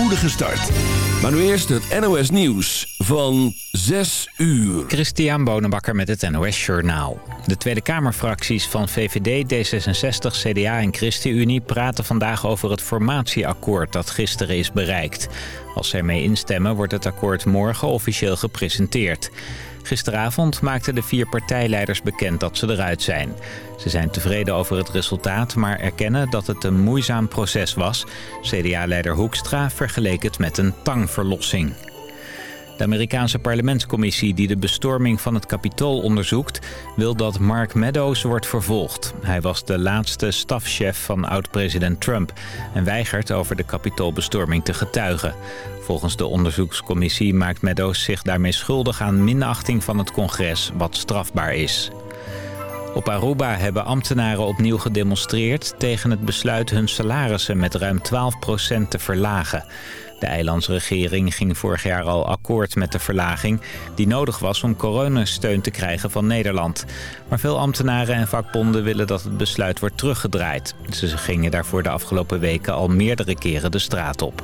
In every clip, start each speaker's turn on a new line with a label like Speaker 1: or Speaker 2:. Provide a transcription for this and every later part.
Speaker 1: spoedige start. Maar nu eerst het NOS Nieuws van 6 uur.
Speaker 2: Christian Bonenbakker met het NOS Journaal. De Tweede Kamerfracties van VVD, D66, CDA en ChristenUnie praten vandaag over het formatieakkoord dat gisteren is bereikt. Als ze ermee instemmen wordt het akkoord morgen officieel gepresenteerd. Gisteravond maakten de vier partijleiders bekend dat ze eruit zijn. Ze zijn tevreden over het resultaat, maar erkennen dat het een moeizaam proces was. CDA-leider Hoekstra vergeleek het met een tangverlossing. De Amerikaanse parlementscommissie die de bestorming van het Capitool onderzoekt... wil dat Mark Meadows wordt vervolgd. Hij was de laatste stafchef van oud-president Trump... en weigert over de Capitoolbestorming te getuigen. Volgens de onderzoekscommissie maakt Meadows zich daarmee schuldig aan minachting van het congres... wat strafbaar is. Op Aruba hebben ambtenaren opnieuw gedemonstreerd tegen het besluit hun salarissen met ruim 12% te verlagen. De eilandsregering ging vorig jaar al akkoord met de verlaging... die nodig was om coronasteun te krijgen van Nederland. Maar veel ambtenaren en vakbonden willen dat het besluit wordt teruggedraaid. Ze gingen daarvoor de afgelopen weken al meerdere keren de straat op.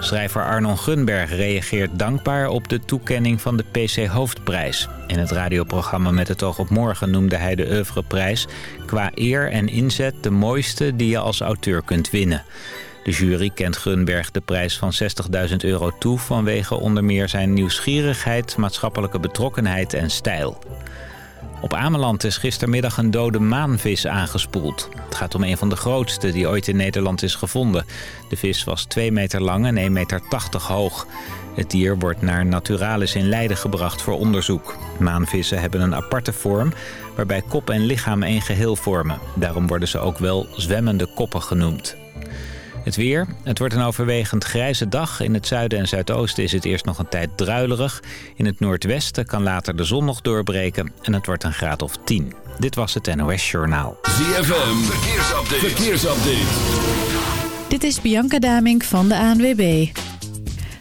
Speaker 2: Schrijver Arnon Gunberg reageert dankbaar op de toekenning van de PC Hoofdprijs. In het radioprogramma Met het oog op morgen noemde hij de oeuvreprijs... qua eer en inzet de mooiste die je als auteur kunt winnen. De jury kent Gunberg de prijs van 60.000 euro toe... vanwege onder meer zijn nieuwsgierigheid, maatschappelijke betrokkenheid en stijl. Op Ameland is gistermiddag een dode maanvis aangespoeld. Het gaat om een van de grootste die ooit in Nederland is gevonden. De vis was 2 meter lang en 1,80 meter hoog. Het dier wordt naar Naturalis in Leiden gebracht voor onderzoek. Maanvissen hebben een aparte vorm waarbij kop en lichaam één geheel vormen. Daarom worden ze ook wel zwemmende koppen genoemd. Het weer. Het wordt een overwegend grijze dag. In het zuiden en zuidoosten is het eerst nog een tijd druilerig. In het noordwesten kan later de zon nog doorbreken. En het wordt een graad of 10. Dit was het NOS Journaal.
Speaker 1: ZFM. Verkeersupdate. Verkeersupdate.
Speaker 3: Dit is Bianca Damink van de ANWB.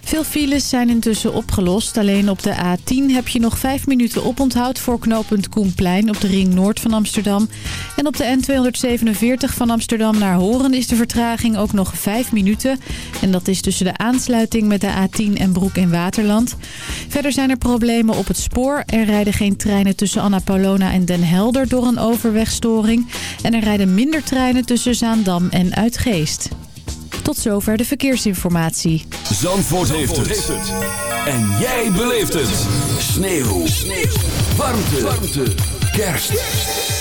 Speaker 3: Veel files zijn intussen opgelost. Alleen op de A10 heb je nog 5 minuten oponthoud voor knooppunt Koenplein op de ring noord van Amsterdam. En op de N247 van Amsterdam naar Horen is de vertraging ook nog 5 minuten. En dat is tussen de aansluiting met de A10 en Broek in Waterland. Verder zijn er problemen op het spoor. Er rijden geen treinen tussen Anna Paulona en Den Helder door een overwegstoring. En er rijden minder treinen tussen Zaandam en Uitgeest. Tot zover de verkeersinformatie.
Speaker 1: Zandvoort, heeft, het. En jij beleeft het. Sneeuw. Sneeuw. Warmte. Warmte. Kerst.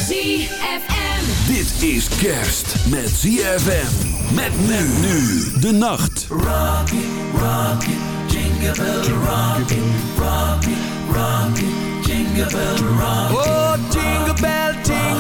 Speaker 4: ZFM.
Speaker 1: Dit is kerst met ZFM. Met men nu de nacht.
Speaker 5: Rocky, rocky, jingle bell rocky, rocky, rocky, jingle bell rocky. Oh, jingle bell, jingle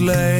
Speaker 6: slave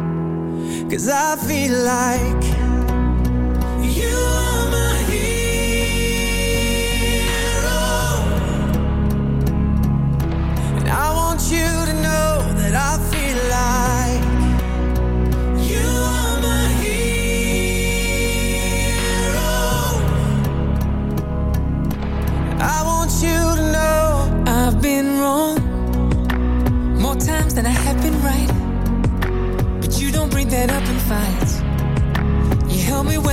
Speaker 5: Cause I feel like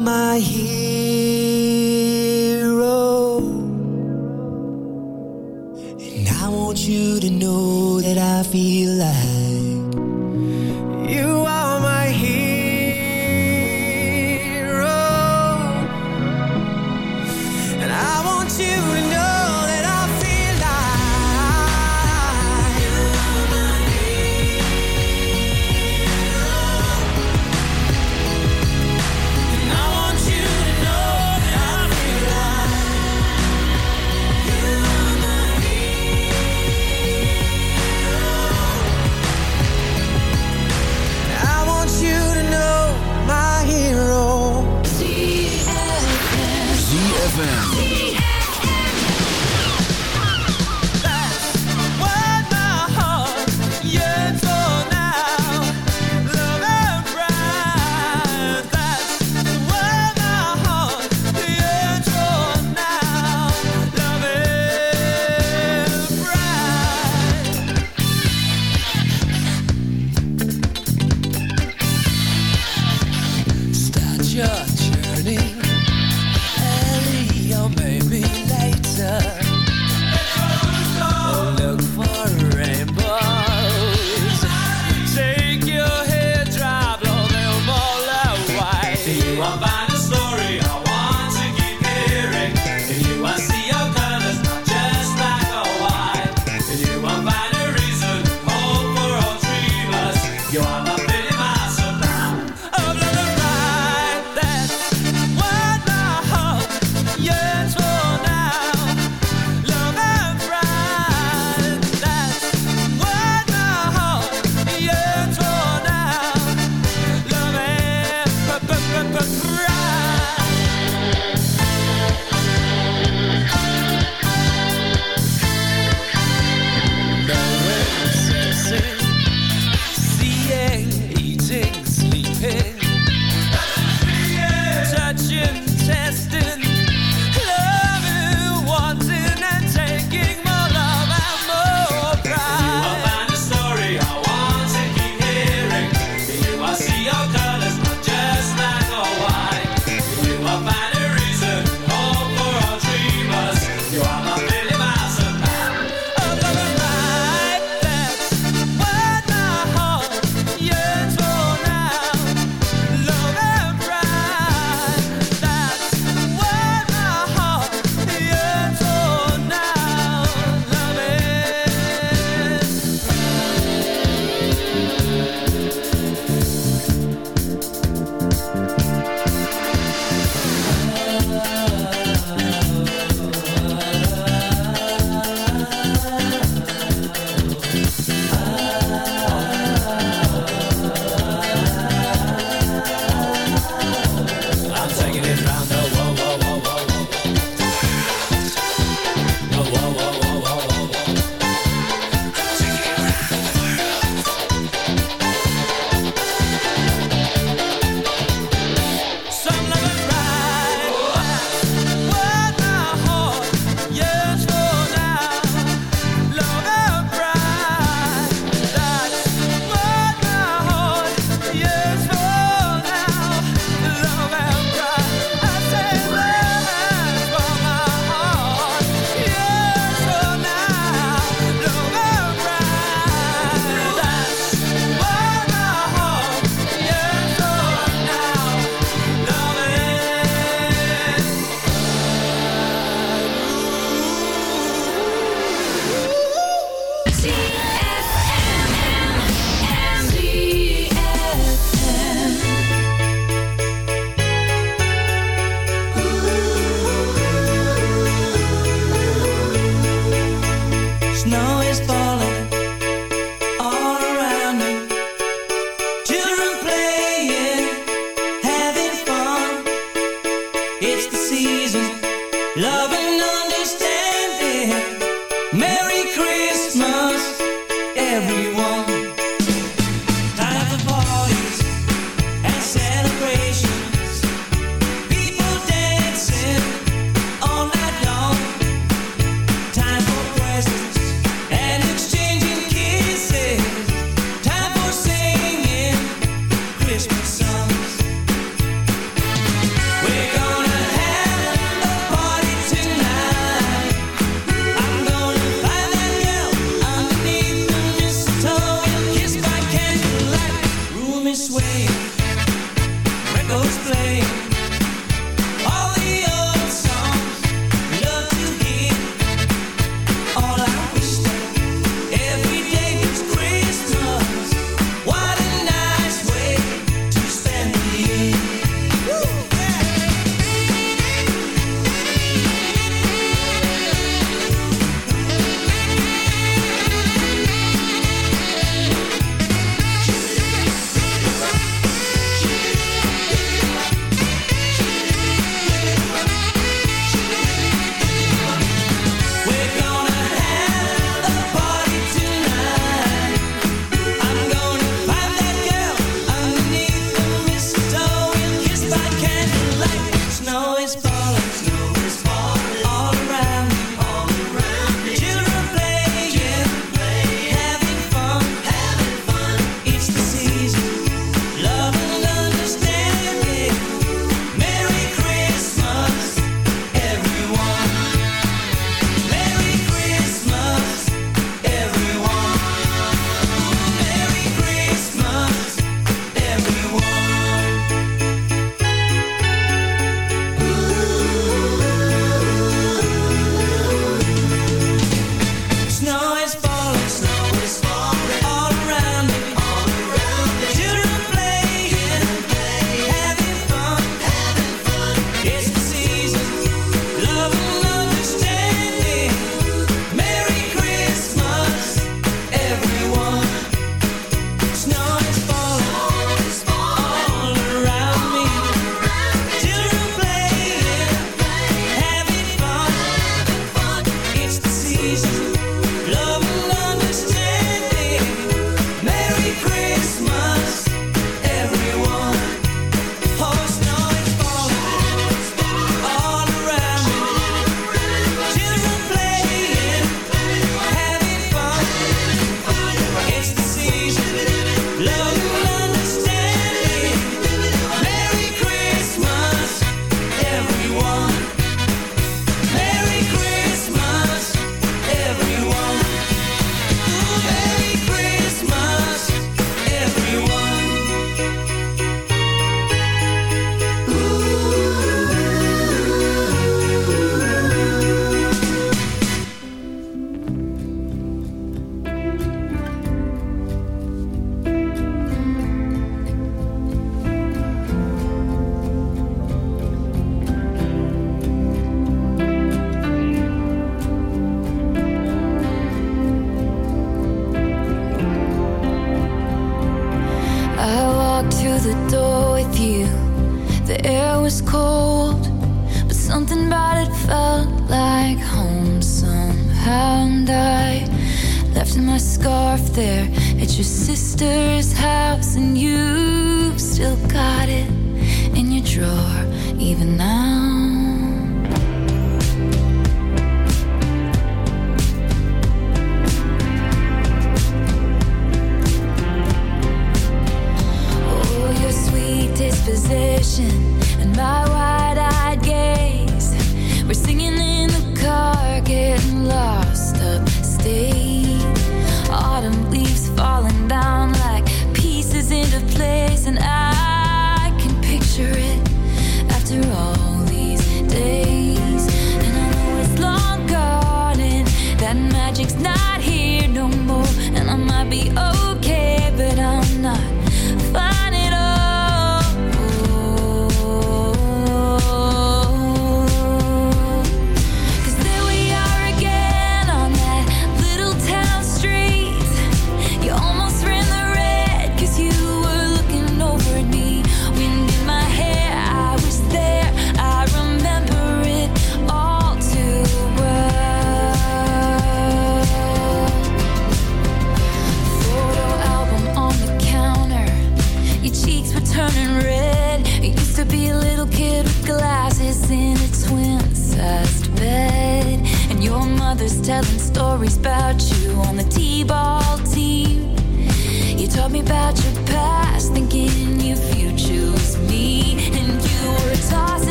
Speaker 5: my hero.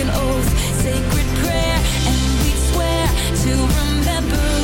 Speaker 5: An oath. Sacred prayer, and we'd swear to remember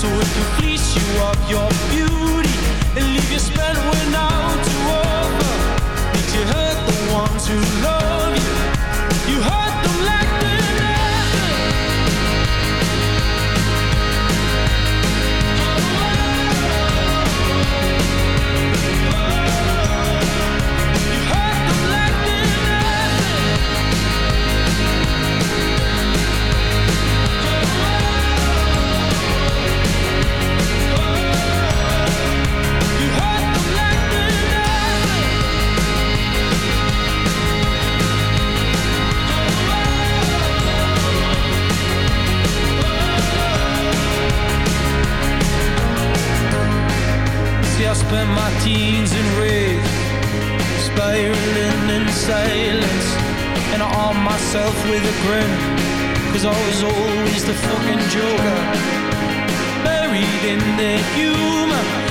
Speaker 4: So it you fleece you of your beauty. teens in rage Spiraling in silence. And I arm myself with a grin Cause I was always the fucking joker. Buried in the
Speaker 6: humor.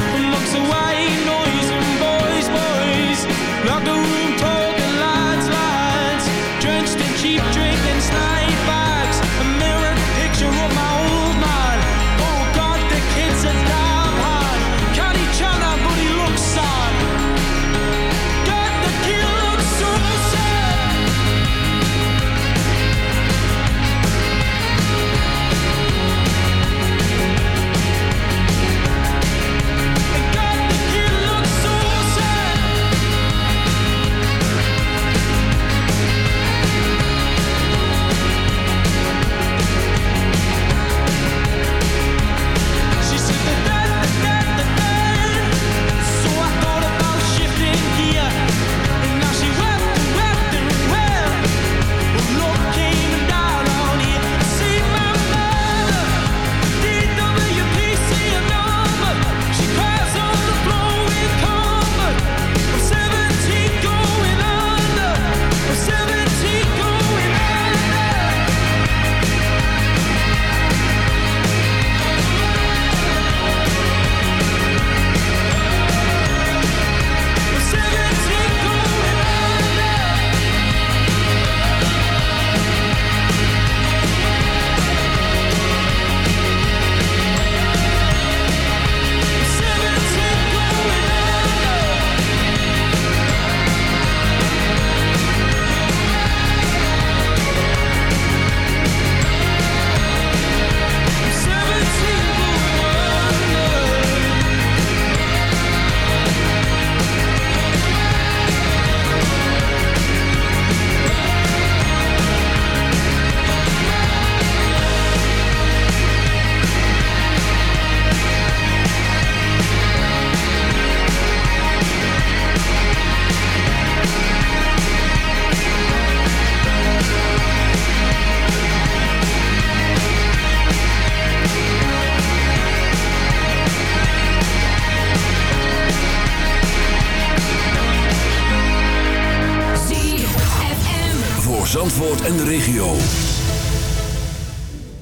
Speaker 6: En
Speaker 1: de regio.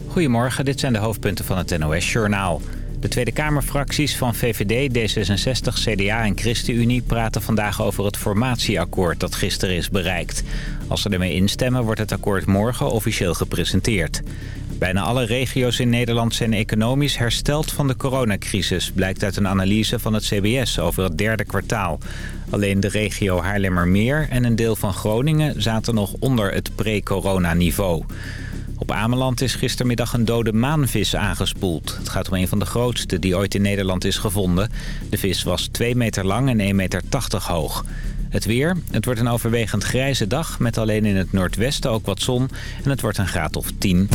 Speaker 2: Goedemorgen, dit zijn de hoofdpunten van het NOS-journaal. De Tweede Kamerfracties van VVD, D66, CDA en ChristenUnie praten vandaag over het formatieakkoord dat gisteren is bereikt. Als ze ermee instemmen wordt het akkoord morgen officieel gepresenteerd. Bijna alle regio's in Nederland zijn economisch hersteld van de coronacrisis... blijkt uit een analyse van het CBS over het derde kwartaal. Alleen de regio Haarlemmermeer en een deel van Groningen zaten nog onder het pre-corona-niveau. Op Ameland is gistermiddag een dode maanvis aangespoeld. Het gaat om een van de grootste die ooit in Nederland is gevonden. De vis was 2 meter lang en 1,80 meter hoog. Het weer. Het wordt een overwegend grijze dag met alleen in het noordwesten ook wat zon. En het wordt een graad of 10.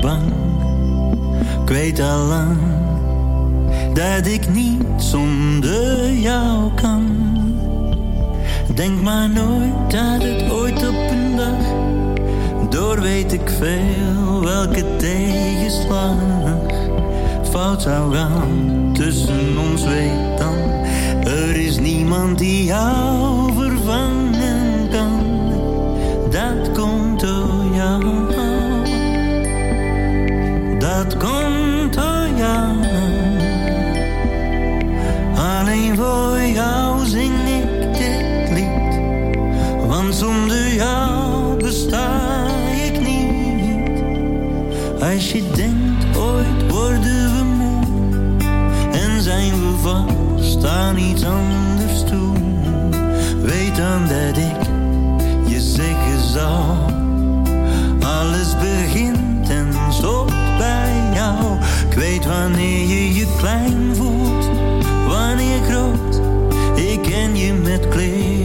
Speaker 7: Bang, ik weet al lang dat ik niet zonder jou kan. Denk maar nooit dat het ooit op een dag, door weet ik veel welke tegenslag fout zou gaan tussen ons weet dan. Er is niemand die jou vervangen kan, dat komt door jou. Dat komt door jou. Alleen voor jou zing ik dit lied, want zonder jou besta ik niet. Als je denkt ooit worden we moe en zijn we vast aan iets anders toe, weet dan dat ik je zeggen zal. Alles begint en. Ik weet wanneer je je klein voelt, wanneer groot. Ik ken je met kleren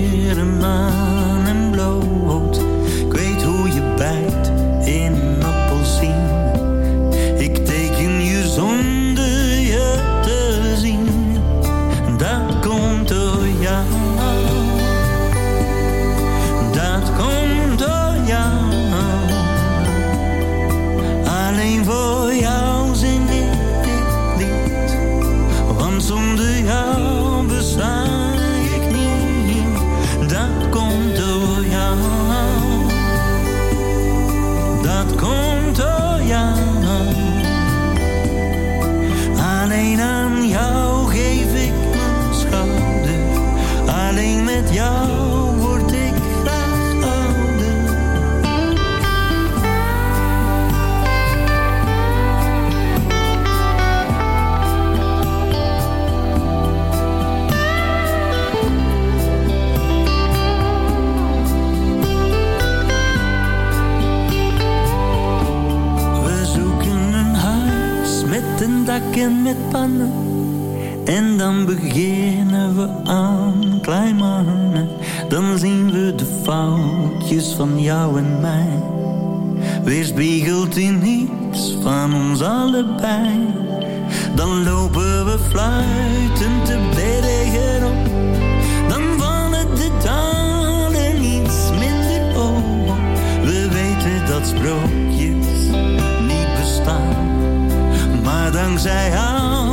Speaker 7: met jou word ik graag ouder. We zoeken een huis met een dak en met pannen. En dan beginnen Dan zien we de foutjes van jou en mij. Weerspiegeld in iets van ons allebei. Dan lopen we fluitend te bergen op. Dan vallen de dalen iets minder op. We weten dat sprookjes niet bestaan. Maar dankzij jou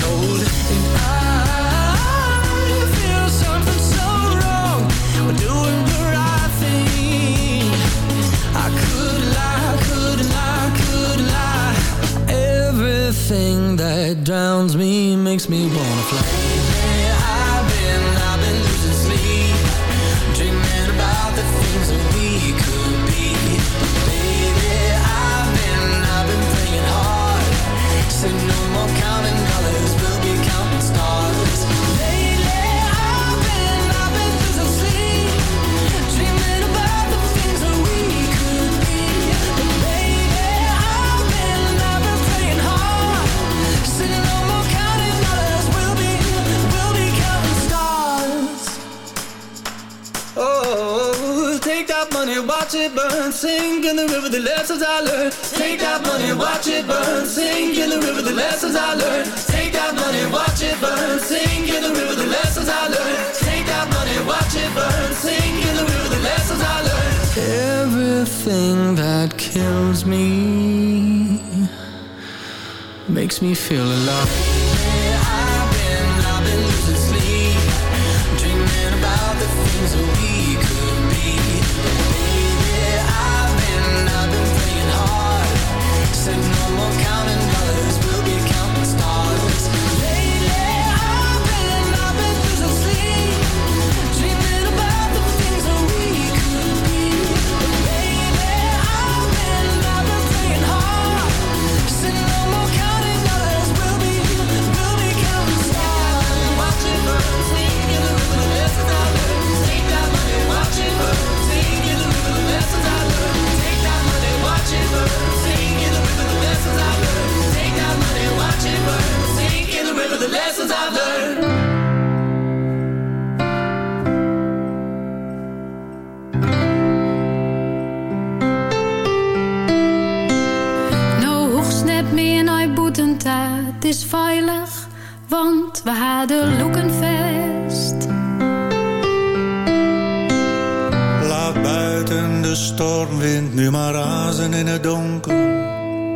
Speaker 5: Everything that drowns me makes me wanna fly. I've been, I've been losing sleep, dreaming about the things that we could take that money, watch it burn, sink in the river, the lessons I learned. Take that money, watch it burn, sink in the river, the lessons I learned. Take that money, watch it burn, sink in the river, the lessons I learned. Take that money, watch it burn, sink in the river, the lessons I learned. Everything that kills me makes me feel alive. I've been, I've been losing sleep, dreaming about the things that we
Speaker 8: stormwind nu maar razen in het donker.